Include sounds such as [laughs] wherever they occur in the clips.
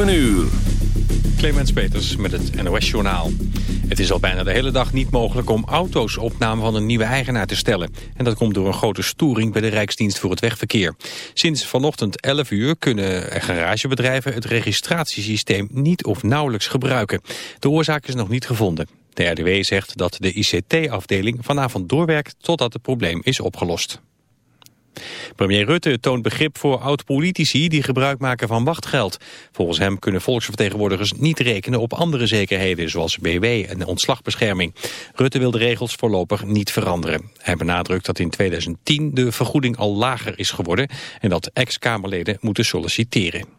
Een uur. Clemens Peters met het NOS Journaal. Het is al bijna de hele dag niet mogelijk om auto's op naam van een nieuwe eigenaar te stellen. En dat komt door een grote storing bij de Rijksdienst voor het Wegverkeer. Sinds vanochtend 11 uur kunnen garagebedrijven het registratiesysteem niet of nauwelijks gebruiken. De oorzaak is nog niet gevonden. De RDW zegt dat de ICT-afdeling vanavond doorwerkt totdat het probleem is opgelost. Premier Rutte toont begrip voor oud-politici die gebruik maken van wachtgeld. Volgens hem kunnen volksvertegenwoordigers niet rekenen op andere zekerheden, zoals BW en ontslagbescherming. Rutte wil de regels voorlopig niet veranderen. Hij benadrukt dat in 2010 de vergoeding al lager is geworden en dat ex-Kamerleden moeten solliciteren.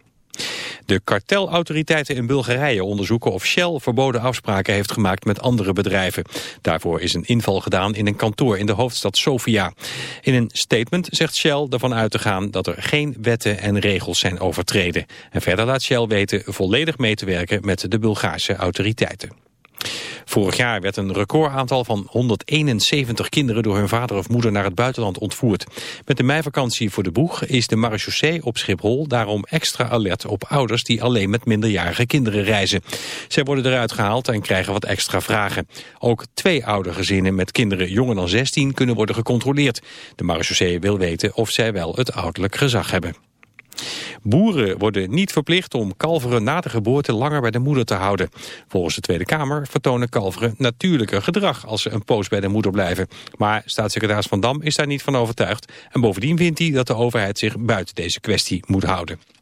De kartelautoriteiten in Bulgarije onderzoeken of Shell verboden afspraken heeft gemaakt met andere bedrijven. Daarvoor is een inval gedaan in een kantoor in de hoofdstad Sofia. In een statement zegt Shell ervan uit te gaan dat er geen wetten en regels zijn overtreden. En verder laat Shell weten volledig mee te werken met de Bulgaarse autoriteiten. Vorig jaar werd een recordaantal van 171 kinderen door hun vader of moeder naar het buitenland ontvoerd. Met de meivakantie voor de boeg is de marechaussee op Schiphol daarom extra alert op ouders die alleen met minderjarige kinderen reizen. Zij worden eruit gehaald en krijgen wat extra vragen. Ook twee oudergezinnen met kinderen jonger dan 16 kunnen worden gecontroleerd. De marechaussee wil weten of zij wel het ouderlijk gezag hebben. Boeren worden niet verplicht om kalveren na de geboorte langer bij de moeder te houden. Volgens de Tweede Kamer vertonen kalveren natuurlijker gedrag als ze een poos bij de moeder blijven. Maar staatssecretaris Van Dam is daar niet van overtuigd. En bovendien vindt hij dat de overheid zich buiten deze kwestie moet houden.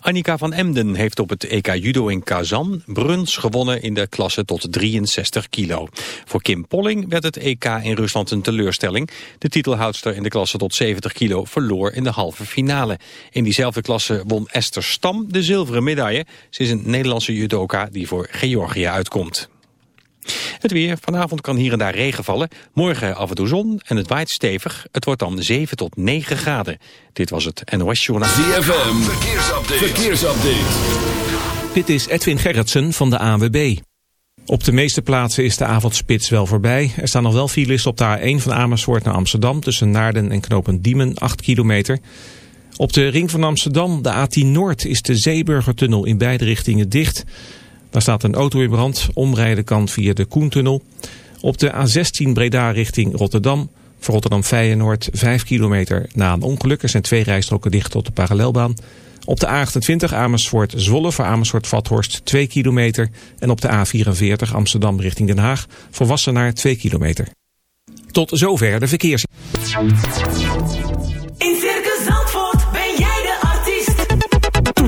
Annika van Emden heeft op het EK Judo in Kazan brons gewonnen in de klasse tot 63 kilo. Voor Kim Polling werd het EK in Rusland een teleurstelling. De titelhoudster in de klasse tot 70 kilo verloor in de halve finale. In diezelfde klasse won Esther Stam de zilveren medaille. Ze is een Nederlandse judoka die voor Georgië uitkomt. Het weer. Vanavond kan hier en daar regen vallen. Morgen af en toe zon en het waait stevig. Het wordt dan 7 tot 9 graden. Dit was het NOS Journaal. ZFM. Verkeersupdate. Verkeersupdate. Dit is Edwin Gerritsen van de AWB. Op de meeste plaatsen is de avondspits wel voorbij. Er staan nog wel files op de A1 van Amersfoort naar Amsterdam... tussen Naarden en Knopen Diemen, 8 kilometer. Op de ring van Amsterdam, de A10 Noord, is de Zeeburgertunnel in beide richtingen dicht... Daar staat een auto in brand. Omrijden kan via de Koentunnel. Op de A16 Breda richting Rotterdam. Voor Rotterdam Feyenoord 5 kilometer na een ongeluk. Er zijn twee rijstroken dicht tot de parallelbaan. Op de A28 Amersfoort Zwolle voor Amersfoort Vathorst 2 kilometer. En op de A44 Amsterdam richting Den Haag voor Wassenaar 2 kilometer. Tot zover de verkeers.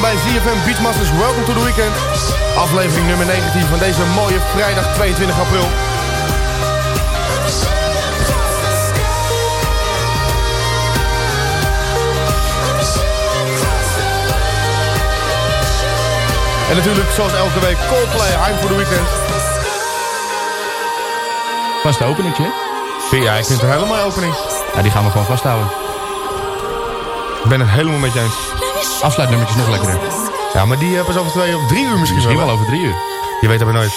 Welkom bij ZFM Beachmasters Welcome to the Weekend. Aflevering nummer 19 van deze mooie vrijdag 22 april. En natuurlijk zoals elke week Coldplay, I'm for the Weekend. Vast openingje. Ja, ik vind het een hele mooie opening. Ja, die gaan we gewoon vasthouden. Ik ben het helemaal met je eens. Afsluitnummertjes nog lekkerder. Ja, maar die hebben pas over twee of drie uur misschien, Misschien wel. over drie uur. Je weet dat maar nooit.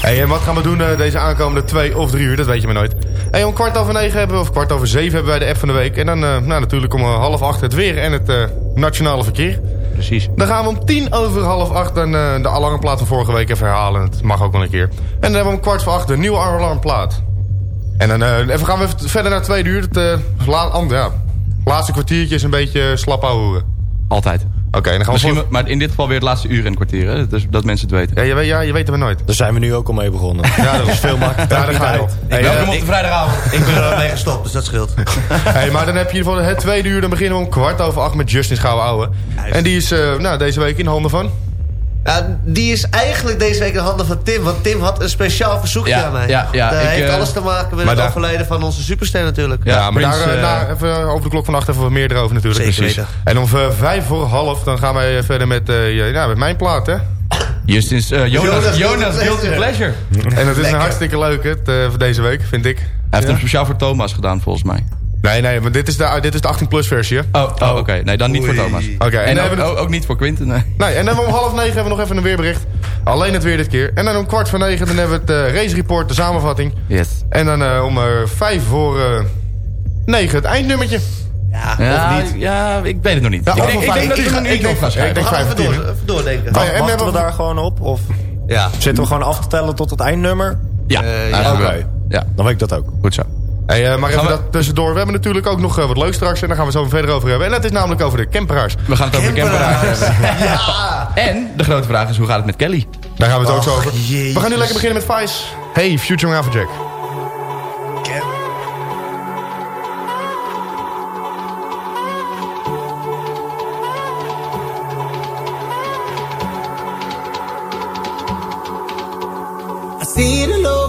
Hey, en wat gaan we doen eh, deze aankomende twee of drie uur? Dat weet je maar nooit. Hey, om kwart over negen hebben we, of kwart over zeven hebben wij de app van de week. En dan eh, nou, natuurlijk om eh, half acht het weer en het eh, nationale verkeer. Precies. Dan gaan we om tien over half acht dan, eh, de alarmplaat van vorige week even herhalen. Het mag ook wel een keer. En dan hebben we om kwart voor acht de nieuwe alarmplaat. En dan eh, even gaan we even verder naar het tweede uur. Het eh, la- and- ja, laatste kwartiertje is een beetje slap houden. Altijd. Oké, en dan gaan we Misschien, voor- maar in dit geval weer het laatste uur en kwartier. Hè? Dus dat mensen het weten. Ja, je weet, ja, je weet het maar nooit. Daar zijn we nu ook al mee begonnen. [laughs] Ja, dat is veel makkelijker. Ja, daar ga je al. Hey, Welkom op de vrijdagavond. Ik ben er al mee gestopt, dus dat scheelt. [laughs] hey, maar dan heb je in ieder geval het tweede uur. Dan beginnen we om kwart over acht met Justin Schouwen Ouwe. En die is eh, nou, deze week in de handen van... Ja, die is eigenlijk deze week in handen van Tim. Want Tim had een speciaal verzoekje Ja, aan mij. ja, ja, dat ik, heeft eh, alles te maken met het daar- overlijden van onze superster natuurlijk. Ja, Ja, maar Prins, daar eh, eh, even over de klok van acht even wat meer erover natuurlijk. Zeker Precies. weten. En om eh, vijf voor half dan gaan wij verder met, eh, ja, met mijn plaat, hè? Justin's, eh, Jonas, Jonas Jonas, Guilty Pleasure. En dat is Lekker. een hartstikke leuk, het, eh, voor deze week, vind ik. Hij heeft hem speciaal voor Thomas gedaan, volgens mij. Nee, nee, maar dit is de, dit is de 18-plus versie, hè? Oh, oh oké. Nee, dan niet voor. Thomas. Oké, en, En dan ook, hebben we het- ook, ook niet voor Quinten, nee. Nee, en dan we om half negen hebben we nog even een weerbericht. Alleen het weer dit keer. En dan om kwart voor negen dan hebben we het eh, race report, de samenvatting. Yes. En dan eh, om eh, vijf voor negen het eindnummertje. Ja, Ja, of niet. ja, ik weet het nog niet. Ja, ik, denk- ik vijf- denk dat ik ik ga- een ik denk- ik We vijf door, even doordenken. Oh, en Wachten hebben we we- daar gewoon op? Of? Ja. Zitten we gewoon af te tellen tot het eindnummer? Ja. Oké. Ja, Dan weet ik dat ook. goed zo. Eh, maar even we... dat tussendoor. We hebben natuurlijk ook nog eh, wat leuk straks. En daar gaan we zo verder over hebben. En dat is namelijk over de camperaars. We gaan het over de camperaars hebben. [laughs] ja. En de grote vraag is, hoe gaat het met Kelly? Daar gaan we het ook zo over. We gaan nu lekker beginnen met Vice. Hey, Future Jack. I see the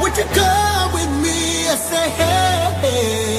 Would you come with me? I say, hey. hey.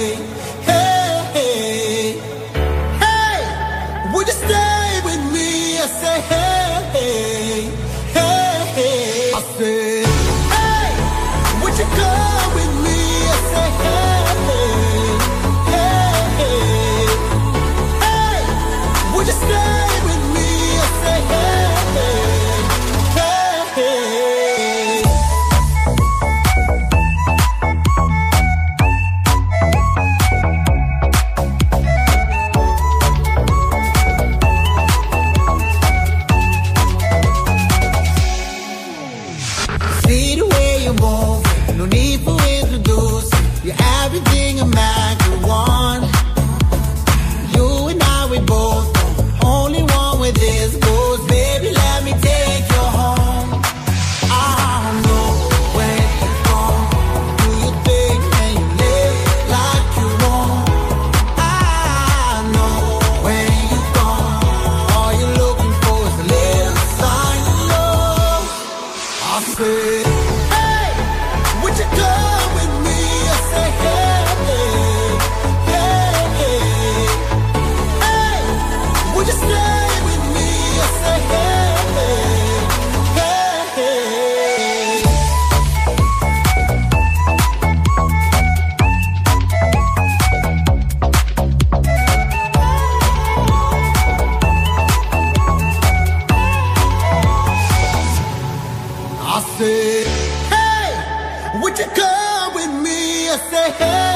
queria ser.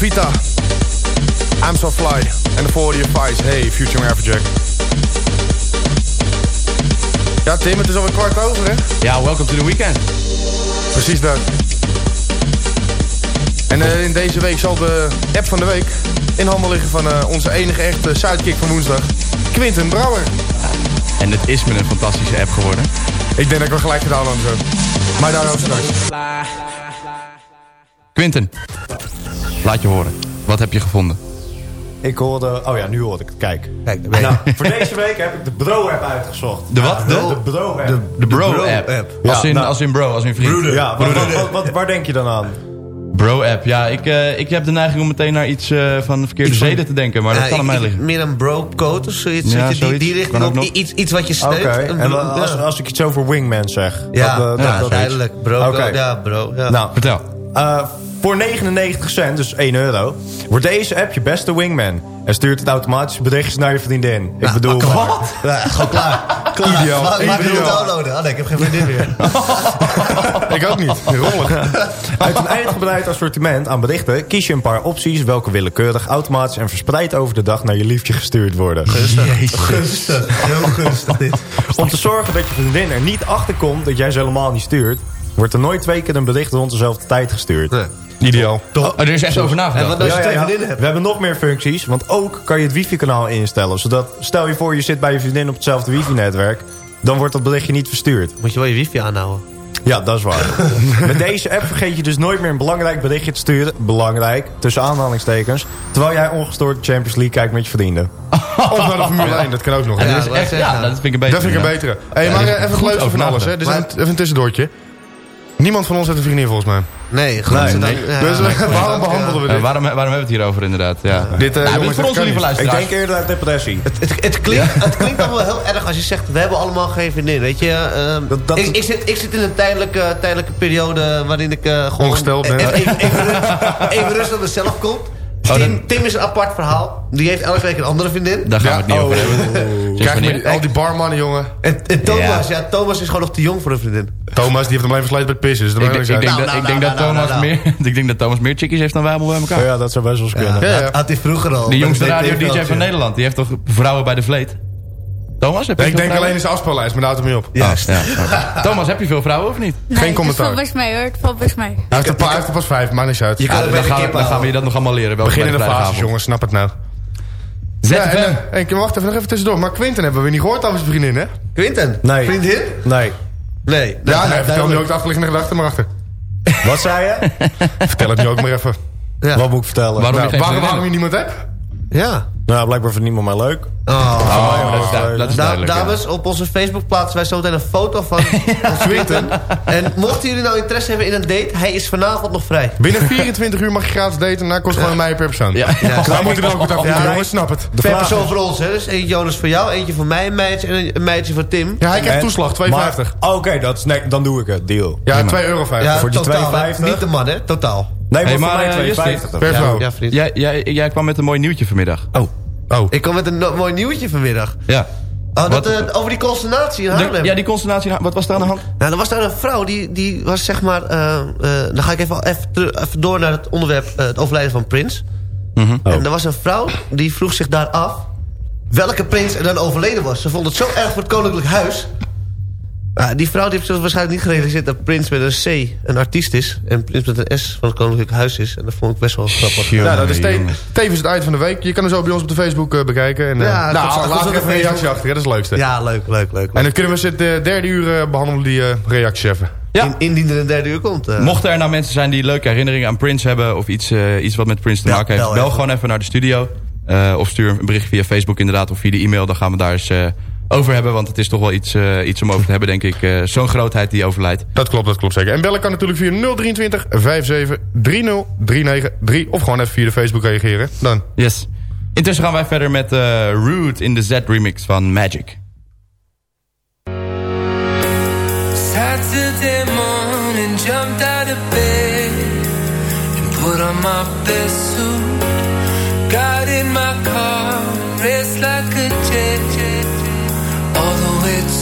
Alvita. I'm so fly. En de 40 Vice. Hey, Future Everjack. Ja, Tim, het is alweer kwart over, hè? Ja, welcome to the weekend. Precies dat. En eh, in deze week zal de app van de week in handen liggen van eh, onze enige echte sidekick van woensdag. Quinten Brouwer. En het is me een fantastische app geworden. Ik denk dat ik wel gelijk gedaan had zo. Maar daarover straks. Quinten, laat je horen. Wat heb je gevonden? Ik hoorde... Oh ja, nu hoorde ik het. Kijk. Kijk, daar ben je. Nou, voor deze week heb ik de Bro-app uitgezocht. De wat? De? De Bro-app. De, de bro-app. Ja, als, in, nou, als in bro, als in vriend. Ja, wat, wat, wat- wat- waar denk je dan aan? Bro-app, ja. Ik, eh, ik heb de neiging om meteen naar iets eh, van de verkeerde van- zeden te denken. Maar dat kan aan mij liggen. Meer een bro-code of zoiets. Ja, je, die, zoiets. die richting op nog. iets, iets wat je steunt. Een en als, als ik iets over wingman zeg. Ja, dat, eh, ja, dat- dat- duidelijk. Bro, ja, bro. Ja. Nou, Vertel. Voor 99 cent, dus 1 euro, wordt deze app je beste wingman. En stuurt het automatisch berichtjes naar je vriendin. Ik bedoel... maar- Wat? Ja, gewoon klaar. klaar. Ideaal. Maar, maar ik wil Ideaal. downloaden. Oh nee, ik heb geen vriendin meer. [laughs] Ik ook niet. Rommelig. Uit een uitgebreid assortiment aan berichten kies je een paar opties... welke willekeurig, automatisch en verspreid over de dag naar je liefje gestuurd worden. Gunstig. Heel gunstig dit. Om te zorgen dat je vriendin er niet achter komt dat jij ze helemaal niet stuurt... wordt er nooit twee keer een bericht rond dezelfde tijd gestuurd. Ideaal. Oh, er is echt over nagedacht. Twee vriendinnen hebt? We hebben nog meer functies, want ook kan je het wifi-kanaal instellen. Zodat, stel je voor je zit bij je vriendin op hetzelfde wifi-netwerk... dan wordt dat berichtje niet verstuurd. Moet je wel je wifi aanhouden. Ja, dat is waar. [laughs] Met deze app vergeet je dus nooit meer een belangrijk berichtje te sturen. Belangrijk, tussen aanhalingstekens. Terwijl jij ongestoord Champions League kijkt met je vrienden. [laughs] Of naar de Formule 1, dat kan ook nog. Ja, Dat is echt, ja, dat vind ik een beetje. Dat vind ik een betere. Hey, maar Ja, even het leukste van alles. Hè. nagedacht. Dit is een, even een tussendoortje. Niemand van ons heeft een vriendin volgens mij. Nee, goed. Nee, dan, nee. ja, dus nee, [laughs] waarom behandelen we Eh, dit? waarom, waarom hebben we het hier over inderdaad? Ja. Dit, eh, Nou, jongens, dit is voor dat kan lieve niet. Ik luisteraars. denk eerder uit depressie. Het, het, klinkt, het klinkt allemaal heel erg als je zegt... we hebben allemaal geen vriendin, weet je. Ehm, Dat- dat- ik, ik, zit, ik zit in een tijdelijke, tijdelijke periode... waarin ik eh, gewoon... Ongesteld ben. Even, even, even, rust- even rustig op mezelf kom. Oh, Tim, is een apart verhaal. Die heeft elke week een andere vriendin. Daar gaan we het niet Ja, over oh. hebben. Maar die- al die barmannen, jongen. En, en Thomas, ja. Thomas is gewoon nog te jong voor een vriendin. Thomas, die heeft hem alleen versleten met pissen. Dus Ik, ik denk dat, Nou, ik denk nou, dat Thomas meer, [laughs] ik denk dat Thomas meer chickies heeft dan wij allemaal bij elkaar. Ja, dat zou best wel eens kunnen. Ja, Ja, ja. Dat had hij vroeger al. De jongste radio-dj van Nederland, die heeft toch vrouwen bij de vleet? Thomas, heb je Nee, ik denk alleen in zijn afspeellijst, maar daar houdt het mee op. Ja. Thomas, heb je veel vrouwen of niet? Geen commentaar. Het valt best mee hoor, het valt best mee. Hij heeft er pa- hij heeft er pas vijf, maakt niks uit. Je kan Ja, dan, de gaan, dan gaan we je dat nog allemaal leren. bij de fases, jongens, snap het nou. Ja, ZFM. en, eh, en, wacht even, nog even tussendoor. Maar Quinten hebben we niet gehoord over zijn vriendin, hè? Quinten? Nee. Vriendin? Nee. Nee. Ja, Nou, nee, vertel nu ook de achterliggende gedachten maar achter. Wat zei je? [laughs] Vertel het nu ook maar even. Ja. Wat moet ik vertellen? Waarom Nou, je waarom je niemand hebt? Ja. Nou, blijkbaar vindt niemand mij leuk. Oh. Oh, dat is, dat is Da- duidelijk. ja. dames, op onze Facebook plaatsen wij zometeen een foto van [laughs] Quinten. En mochten jullie nou interesse hebben in een date, hij is vanavond nog vrij. Binnen 24 uur mag je gratis daten en daar kost gewoon een meijer per persoon. Ja. Ja, Nou moet je er ook wat af Ja, jongens, snap het. De is- voor ons, hè. Dus eentje Jonas voor jou, eentje voor mij, een meidje en een meidje voor Tim. Ja, hij krijgt En- toeslag, 2,50. maar- Oké, dat is nee, dan doe ik het. Deal. Ja, 2,50 euro. Ja, voor die totaal, hè. 2,50? Niet de man, hè. Totaal. Nee, maar voor mij eh, 2,50. Per vrouw. Ja. Jij, jij, jij kwam met een mooi nieuwtje vanmiddag. Oh. Oh. Ik kwam met een no- mooi nieuwtje vanmiddag. Ja. Oh, dat, eh, over die constellatie in De- Haarlem. ja, die constellatie, wat was er aan de hand? Nou, er was daar een vrouw, die, die was zeg maar... eh, eh, dan ga ik even, even, even door naar het onderwerp... eh, het overlijden van Prins. Mhm. En er was een vrouw, die vroeg zich daar af... welke prins er dan overleden was. Ze vond het zo erg voor het koninklijk huis... Ah, die vrouw die heeft zich waarschijnlijk niet gerealiseerd dat Prins met een C een artiest is... en Prins met een S van het Koninklijk Huis is. En dat vond ik best wel grappig. Ja, nou, dat is te tevens het eind van de week. Je kan hem zo bij ons op de Facebook eh, bekijken. En, eh, ja, nou, laat even een reactie achter. Dat is het leukste. Ja, leuk, leuk, leuk. En dan kunnen we ze de eh, derde uur behandelen die reacties even. Ja. In, indien er een derde uur komt. Mochten er nou mensen zijn die leuke herinneringen aan Prins hebben... of iets, iets wat met Prins te maken heeft... bel gewoon even naar de studio. of stuur een bericht via Facebook inderdaad of via de e-mail. Dan gaan we daar eens over hebben. Want het is toch wel iets, eh, iets om over te hebben, denk ik. Eh, zo'n grootheid die overlijdt. Dat klopt, dat klopt zeker. En bellen kan natuurlijk via 023 57 30 of gewoon even via de Facebook reageren. Dan. Yes. Intussen gaan wij verder met eh, Root in de Z remix van Magic. Put on my best suit Got in my car, like a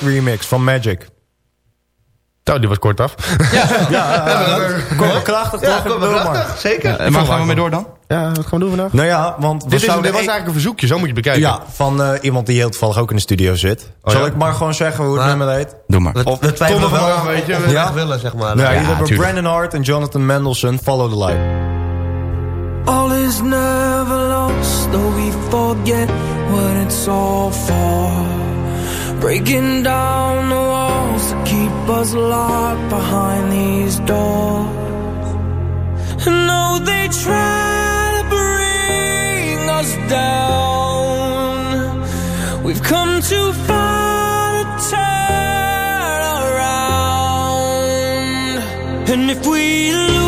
Remix van Magic. Nou, die was kort af. Ja, [laughs] ja, kort krachtig ja, zeker. Ja, en waar gaan we mee door dan? Ja, wat gaan we doen vandaag? Nou ja, want... Dit, is, was eigenlijk een verzoekje, zo moet je bekijken. Ja, van eh, iemand die heel toevallig ook in de studio zit. Oh, Zal ik maar gewoon zeggen hoe het nummer heet? Doe maar. Of we twijfelen wel, weet je. We ja. willen, zeg maar. Nou, ja, hier hebben Brandon Hart en Jonathan Mendelssohn. Follow the light. All is never lost, though we forget what it's all for. Breaking down the walls to keep us locked behind these doors. No, they try to bring us down. We've come too far to turn around. And if we lose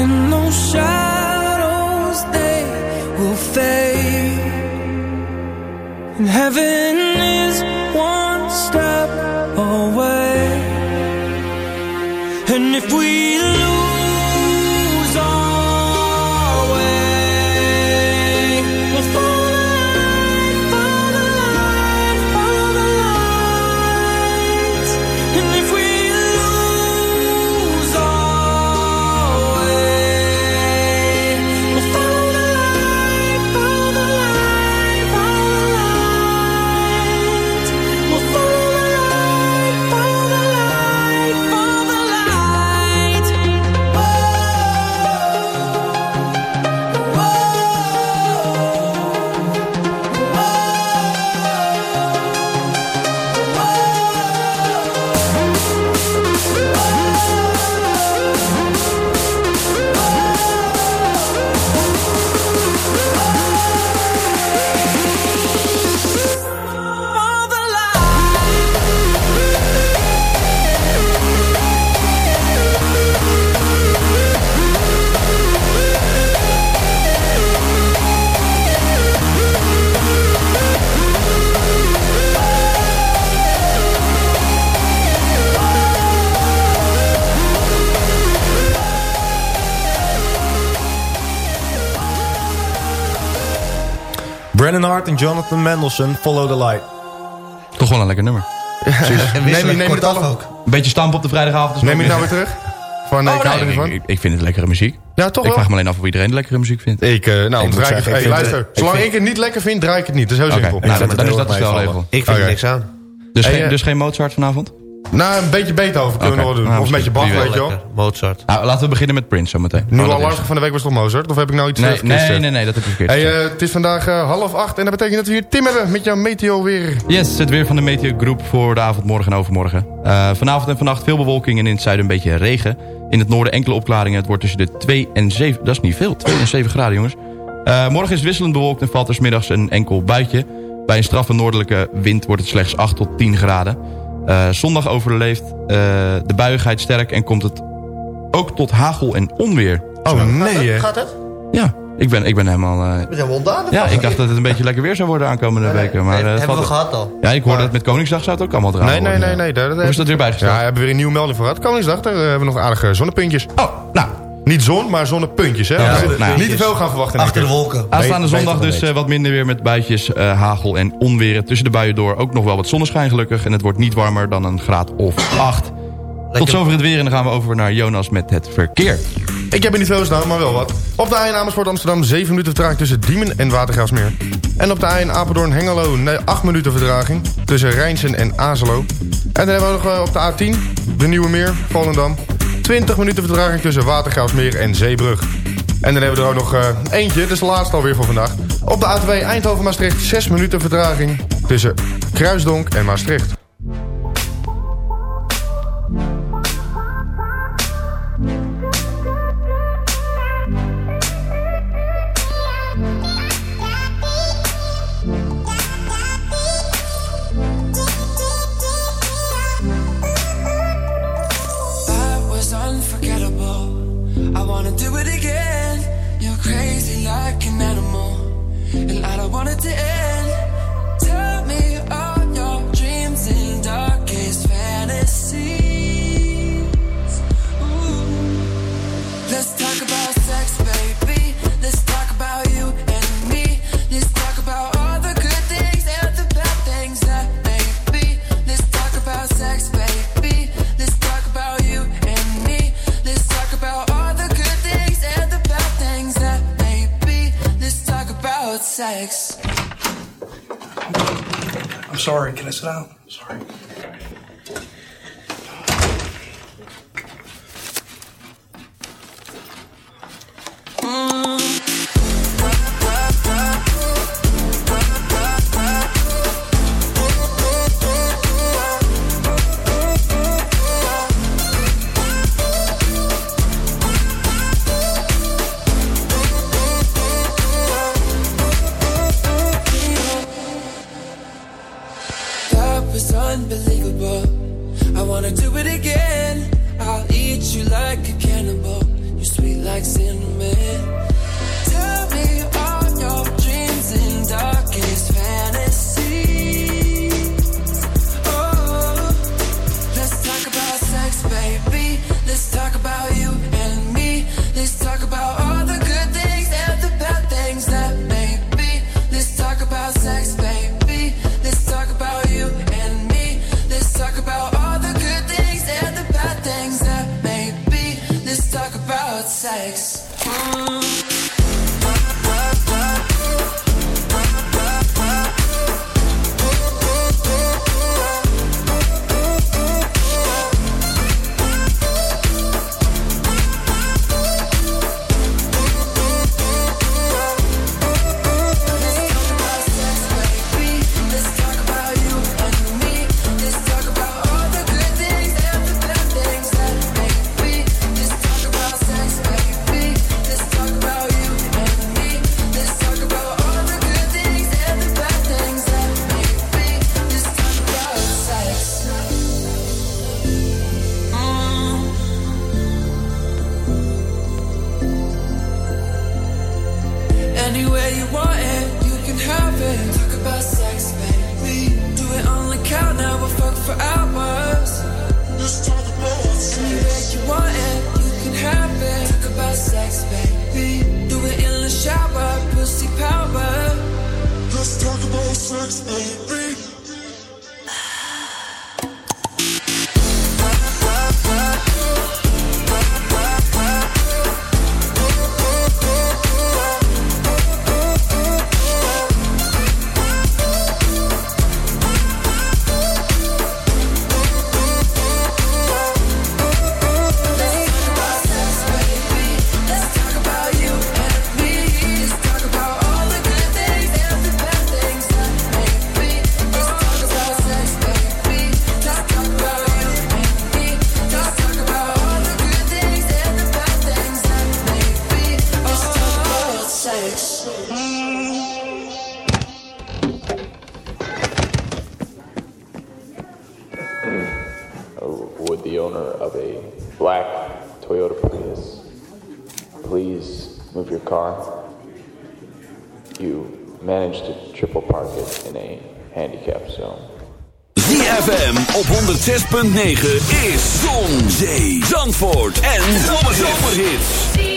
and those shadows they will fade. And heaven is one step away. And if we Hart en Jonathan Mendelssohn, Follow the Light. Toch wel een lekker nummer. En neem kort het af ook. Een beetje stampen op de vrijdagavond. Neem je het nou weer terug? Van, nee, Oh, ik hou er nee, niet van. ik, ik vind het lekkere muziek. Ja, toch Ik wel? vraag me alleen af of iedereen lekkere muziek vindt. Ik, eh, nou, draai ik zeggen, het. ik Hey, luister. het- ik Zolang vind- ik het niet lekker vind, draai ik het niet. Dat is heel simpel. nou, dan, is dat de stelregel. Ik vind er niks aan. Dus, Hey, geen, eh, dus geen Mozart vanavond? Nou, een beetje Beethoven kunnen we Oké. nog doen. Nou, of een beetje Bach, weet je wel. Mozart. Nou, laten we beginnen met Prince zometeen. Nieuwe Oh, is- alarm van de week was toch Mozart? Of heb ik nou iets Nee, eh, verkeerd nee, gezegd? nee, nee, dat heb je verkeerd Hey, eh, het is vandaag eh, half acht en dat betekent dat we hier Tim hebben met jouw meteo weer. Yes, het weer van de Meteo Groep voor de avond, morgen en overmorgen. Eh, vanavond en vannacht veel bewolking en in het zuiden een beetje regen. In het noorden enkele opklaringen. Het wordt tussen de 2 en 7... Dat is niet veel, 2 en 7 graden, jongens. Eh, morgen is het wisselend bewolkt en valt er 's middags een enkel buitje. Bij een straffe noordelijke wind wordt het slechts 8 tot 10 graden. Eh, zondag overleeft eh, de buigheid sterk en komt het ook tot hagel en onweer. Oh nee, hè? Gaat het? Ja, ik ben, ik ben helemaal... eh, We zijn ja, ik dacht dat het een beetje lekker weer zou worden aankomende Nee, nee, weken. Maar, nee, eh, het hebben we gehad al. Ja, ik hoorde dat met Koningsdag zou het ook allemaal draaien Nee, nee, worden. nee. nee daar, is dat weer bijgesteld? Ja, we hebben weer een nieuwe melding voor gehad. Koningsdag, daar hebben we nog aardige zonnepuntjes. Oh, nou, Niet zon, maar zonnepuntjes. Hè? Ja, Dus nou, niet te veel gaan verwachten. denk ik. Aanstaande Beter- zondag dus eh, wat minder weer met buitjes, eh, hagel en onweer. Tussen de buien door ook nog wel wat zonneschijn gelukkig. En het wordt niet warmer dan een graad of 8. Tot zover het weer en dan gaan we over naar Jonas met het verkeer. Ik heb er niet veel staan, maar wel wat. Op de A1 Amersfoort Amsterdam 7 minuten vertraging tussen Diemen en Watergraafsmeer. En op de A1 Apeldoorn Hengelo 8 minuten vertraging tussen Rijnsen en Azelo. En dan hebben we nog eh, op de A10 de Nieuwe Meer, Volendam. 20 minuten vertraging tussen Watergraafsmeer en Zeebrug. En dan hebben we er ook nog eh, eentje, dat is de laatste alweer voor vandaag. Op de A2 Eindhoven-Maastricht 6 minuten vertraging tussen Kruisdonk en Maastricht. And I don't want it to end. Sex. I'm sorry. Can I sit down? Toyota Prius please move your car? You managed to triple park it in a handicap zone. ZFM op 106.9 is Zon, Zee, Zandvoort en Zomerhits.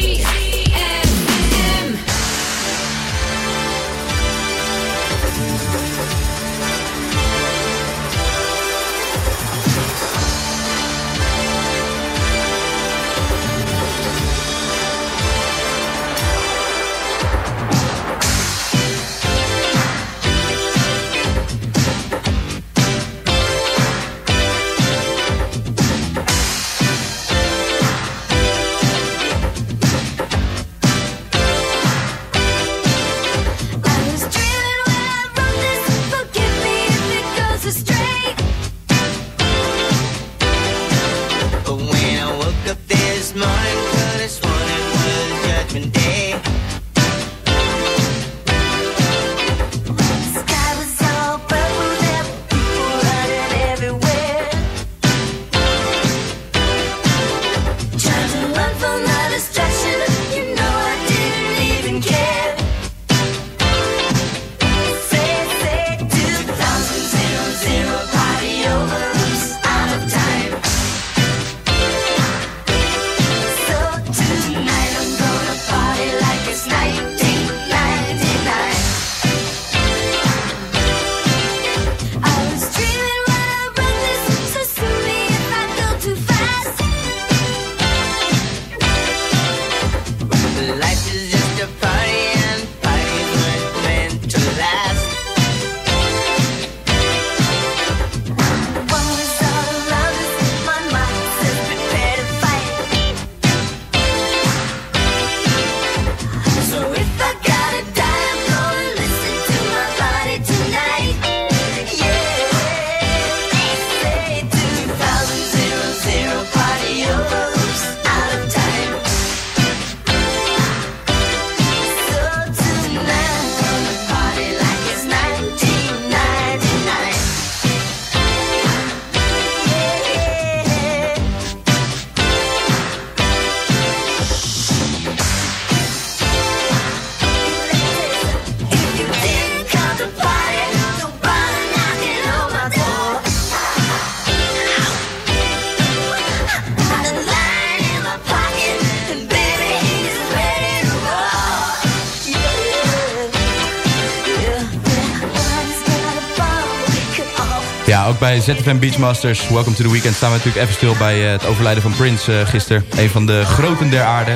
ZFM Beachmasters, Welcome to the Weekend... staan we natuurlijk even stil bij eh, het overlijden van Prince eh, gisteren. Een van de groten der aarde.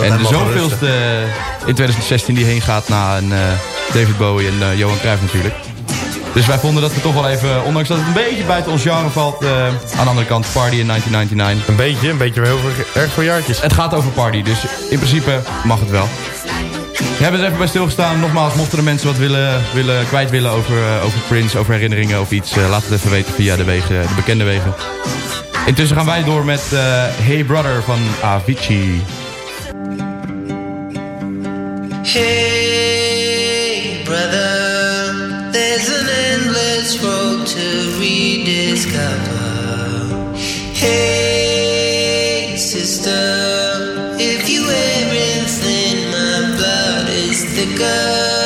en de zoveelste eh, in 2016 die heen gaat na een, David Bowie en Johan Cruijff natuurlijk. Dus wij vonden dat we toch wel even, ondanks dat het een beetje buiten ons genre valt... aan de andere kant, Party in 1999. Een beetje, een beetje heel erg veel jaartjes. Het gaat over Party, dus in principe mag het wel. We hebben er even bij stilgestaan. Nogmaals, mochten er mensen wat willen, willen, kwijt willen over, eh, over Prince, over herinneringen of iets... eh, laat het even weten via de, de bekende wegen. Intussen gaan wij door met eh, Hey Brother van Avicii. Hey, brother, there's an endless road to rediscover. Hey, sister, is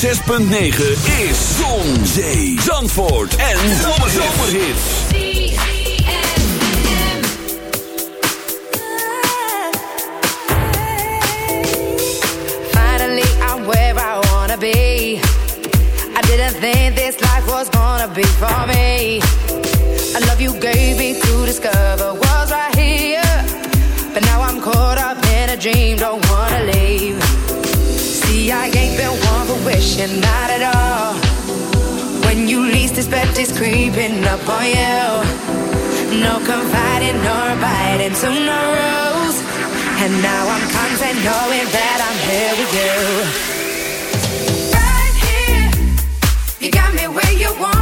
106.9 is Zon, Zee, Zandvoort en Zomerhits. Finally, I'm where I wanna be. I didn't think this life was gonna be for me. I love you gave me to discover was right here. But now I'm caught up in a dream, don't one not at all. When you least expect it's creeping up on you. No confiding nor biting to no rules. And now I'm content knowing that I'm here with you. Right here, you got me where you want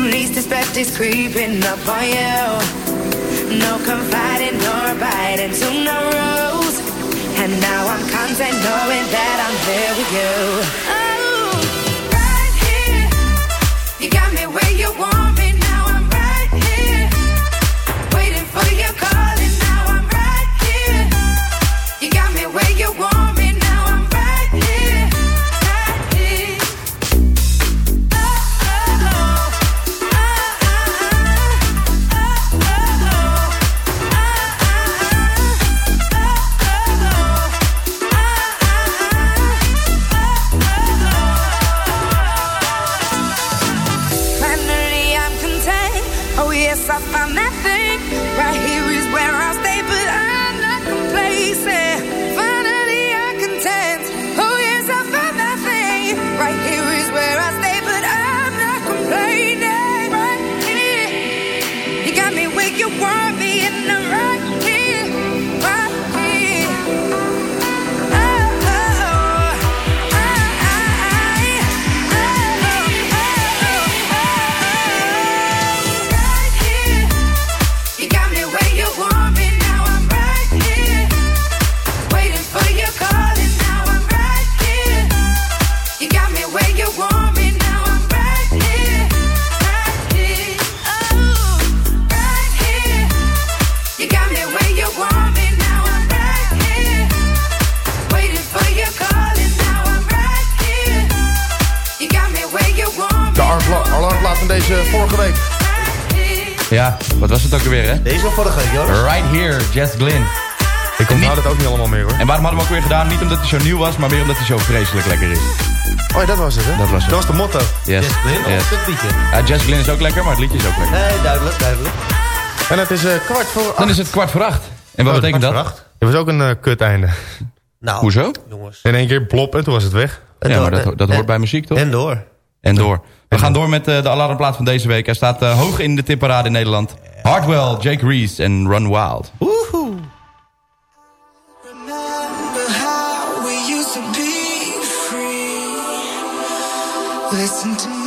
least expect it's creeping up on you. No confiding nor biting to no rules. And now I'm content knowing that I'm here with you. Ja, wat was het ook alweer, hè? Deze was vorige week, Joris. Right Here, Jess Glynn. Ik onthoud het ook niet allemaal meer, hoor. En waarom hadden we hem ook weer gedaan? Niet omdat hij zo nieuw was, maar meer omdat hij zo vreselijk lekker is. Oh ja, dat was het, hè? Dat was het. Dat was de motto. Yes. Jess Glynn, of Yes. het liedje? Ja, Jess Glynn is ook lekker, maar het liedje is ook lekker. Nee, duidelijk, duidelijk. En het is eh, kwart voor acht. Dan is het kwart voor acht. En wat Oh, betekent kwart dat? voor acht. Het was ook een eh, kut einde. Nou, Hoezo? jongens. In één keer plop en toen was het weg. Ja, maar dat, dat hoort bij muziek, toch? En door. En door. We gaan door met eh, de alarmplaat van deze week. Hij staat eh, hoog in de tipparade in Nederland. Hardwell, Jake Reese en Run Wild. Remember how we used to be free. Listen to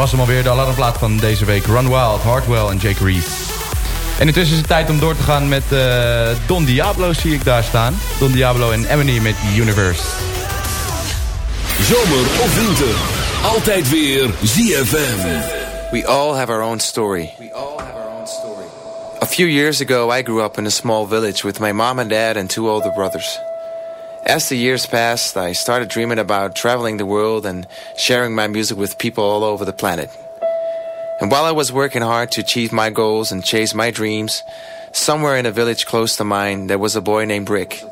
was hem alweer. De alarmplaat van deze week. Run Wild, Hardwell en Jake Reed. En intussen is het tijd om door te gaan met eh, Don Diablo zie ik daar staan. Don Diablo en Emily met Universe. Zomer of winter. Altijd weer ZFM. We all have our own story. A few years ago, I grew up in a small village with my mom and dad and two older brothers. As the years passed, I started dreaming about traveling the world and sharing my music with people all over the planet. And while I was working hard to achieve my goals and chase my dreams, somewhere in a village close to mine, there was a boy named Rick,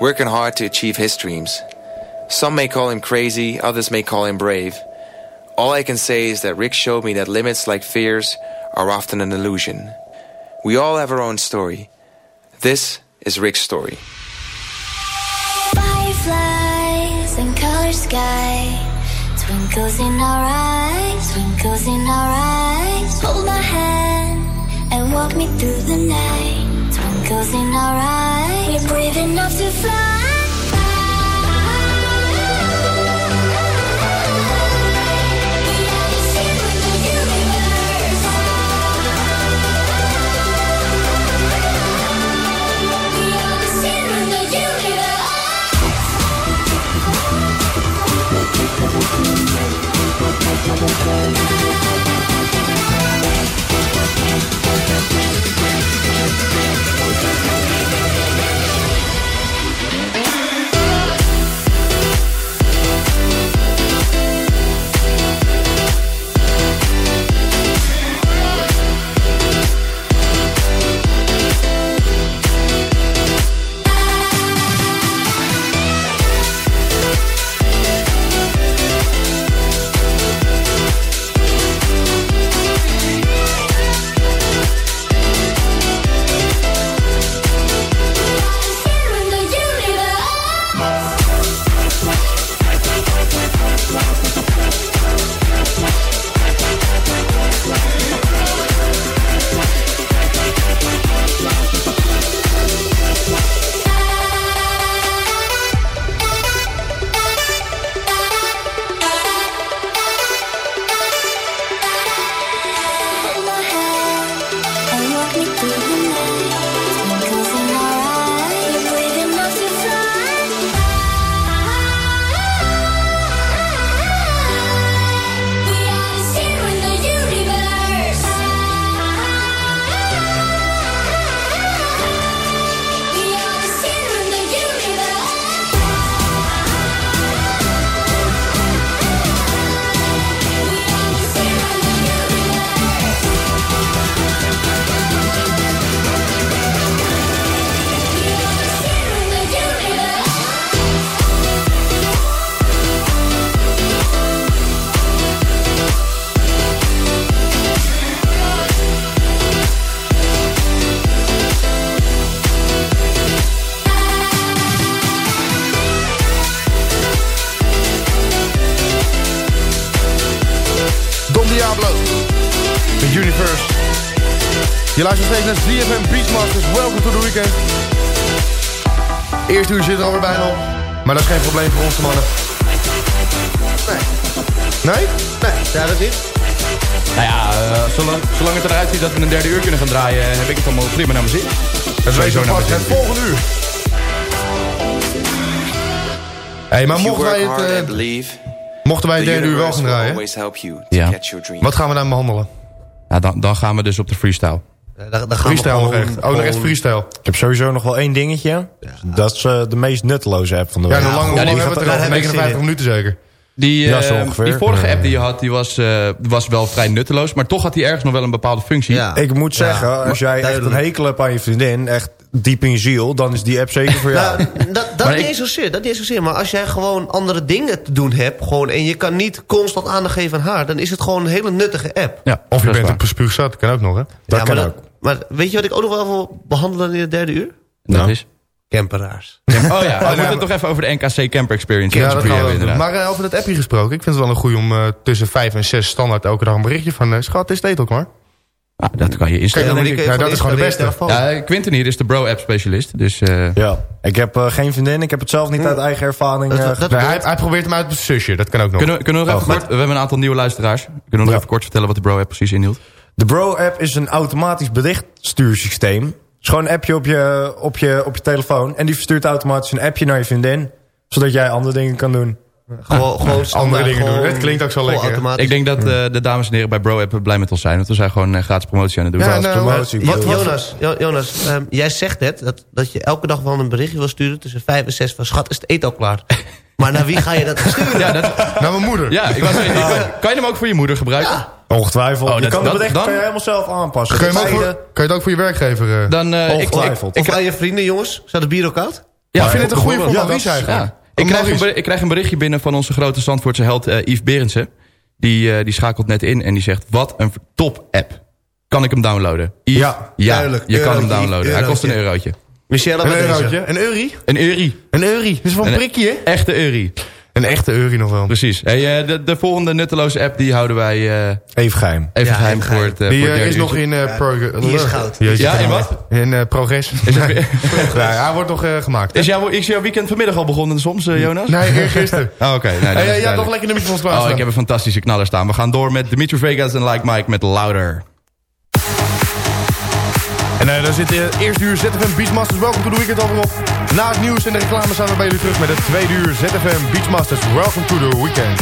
working hard to achieve his dreams. Some may call him crazy, others may call him brave. All I can say is that Rick showed me that limits like fears are often an illusion. We all have our own story. This is Rick's story. Sky. Twinkles in our eyes, twinkles in our eyes. Hold my hand and walk me through the night. Twinkles in our eyes. We're brave enough to fly Thank you. Uur zit er alweer bijna op. Maar dat is geen probleem voor ons, mannen. Nee. Nee? Nee, ja, dat niet. Nou ja, eh, zolang, zolang het eruit ziet dat we een derde uur kunnen gaan draaien... heb ik het allemaal prima naar mijn zin. Dat weet je vast. Het volgende uur. hey, maar mochten wij het... eh, mochten wij het derde uur wel gaan draaien... Ja. Wat gaan we dan behandelen? Ja, dan, dan gaan we dus op de freestyle. Dan gaan we Freestyle nog echt. Oh, nog echt freestyle. Ik heb sowieso nog wel één dingetje. Dat is eh, de meest nutteloze app van de Ja, week. hoe lang, hoe Ja, die hebben we daar zin 59 in. minuten zeker. Die, Ja, eh, zo ongeveer. die vorige Ja. app die je had, die was, eh, was wel vrij nutteloos. Maar toch had hij ergens nog wel een bepaalde functie. Ik moet zeggen, als jij echt een hekel hebt aan je vriendin, echt diep in je ziel, dan is die app zeker voor jou. [laughs] Nou, dat dat Maar niet ik- eens zozeer, dat niet zozeer. Maar als jij gewoon andere dingen te doen hebt... Gewoon, en je kan niet constant aandacht geven aan haar... dan is het gewoon een hele nuttige app. Ja, Of je dat is bent waar. op spuugzat, kan ook nog, hè? Ja, maar, dat- maar weet je wat ik ook nog wel wil behandelen in het derde uur? Dat is... Camperaars. Oh ja, [laughs] we moeten maar- het toch even over de NKC Camper Experience Ja, dat hebben. Maar eh, over dat appje gesproken. Ik vind het wel een goeie om eh, tussen 5 en 6 standaard elke dag een berichtje van... eh, schat, is het ook maar. Ah, dat kan je instellen, ik. Ja, dat is gewoon de beste. Ja, Quinten hier is de bro-app specialist. Dus, eh, Ja, ik heb eh, geen vriendin. Ik heb het zelf niet uit eigen ervaring eh, geprobeerd. hij, hij probeert hem uit met zijn zusje, dat kan ook nog. Kunnen, we- kunnen we nog Oh, even kort, we hebben een aantal nieuwe luisteraars. Kunnen we nog even kort vertellen wat de bro-app precies inhield? De Bro-app is een automatisch berichtstuursysteem. Het is gewoon een appje op je, op, je, op je telefoon. En die verstuurt automatisch een appje naar je vriendin. Zodat jij andere dingen kan doen. Gewoon, gewoon [laughs] Andere dingen doen. Het klinkt ook zo lekker. Ik denk dat eh, de dames en heren bij bro-app blij met ons zijn. Want we zijn gewoon eh, gratis promotie aan het doen. Ja, Gratis nou, promotie. Jo- Jonas, Jo- Jonas ehm, jij zegt net dat, dat je elke dag wel een berichtje wil sturen... tussen 5 en 6 van schat, is het eten al klaar? [laughs] maar naar wie ga je dat sturen? Ja, dat, Naar mijn moeder. ja ik was, [laughs] ik, kan, kan je hem ook voor je moeder gebruiken? Ongetwijfeld. Oh, je dat- kan dan- kan je helemaal zelf aanpassen. Kan je, hem ook voor, kan je het ook voor je werkgever... eh? Dan, eh, ik, ik, Ongetwijfeld. ik, Of aan je vrienden, jongens? Staat de bier ook koud? ja, ik vind het een goede voor ja, eigenlijk. Ik, krijg een, ik krijg een berichtje binnen van onze grote Zandvoortse held eh, Yves Berendsen. Die, eh, die schakelt net in en die zegt... Wat een top-app. Kan ik hem downloaden? Yves, Ja, ja duidelijk. je kan hem Eurotje, downloaden. Hij kost een eurotje. Michelle, Een eurotje. Een eurie? Een eurie. Een eurie. Dat is wel een Een- prikje, hè? Echte eurie. Een echte eurie nog wel. Precies. Hey, eh, de, de volgende nutteloze app die houden wij eh, Even geheim. even Ja, geheim even voor geheim. het, eh, Die voor het is nog in uh, progress. Die is goud. Ja, in wat? In progress. [laughs] Is nee. nee, [laughs] hij wordt nog eh, gemaakt. hè? Is jouw, is jouw weekend vanmiddag al begonnen soms, eh, Jonas? Nee, eergisteren. [laughs] Oh, Oké, nee, dat Hey, duidelijk. nog lekker nummertje van ons Oh, ik heb een fantastische knaller staan. We gaan door met Dimitri Vegas en Like Mike met Louder. En eh, dan zit de eerste uur ZFM Beachmasters. Welkom to the weekend alweer. Na het nieuws en de reclame zijn we bij jullie terug met het tweede uur ZFM Beachmasters. Welcome to the weekend.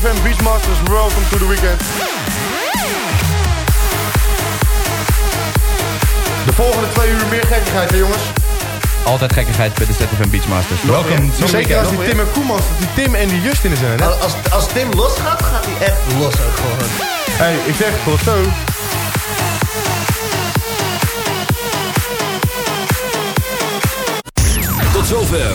ZFM Beachmasters. Welcome to the weekend. De volgende twee uur meer gekkigheid, hè jongens. Altijd gekkigheid bij de ZFM Beachmasters. Welkom Zeker als die. Tim en Koemans, die Tim en die Justin er zijn, hè? Als, als Tim losgaat, gaat hij echt los ook gewoon. Hé, hey, ik zeg het zo.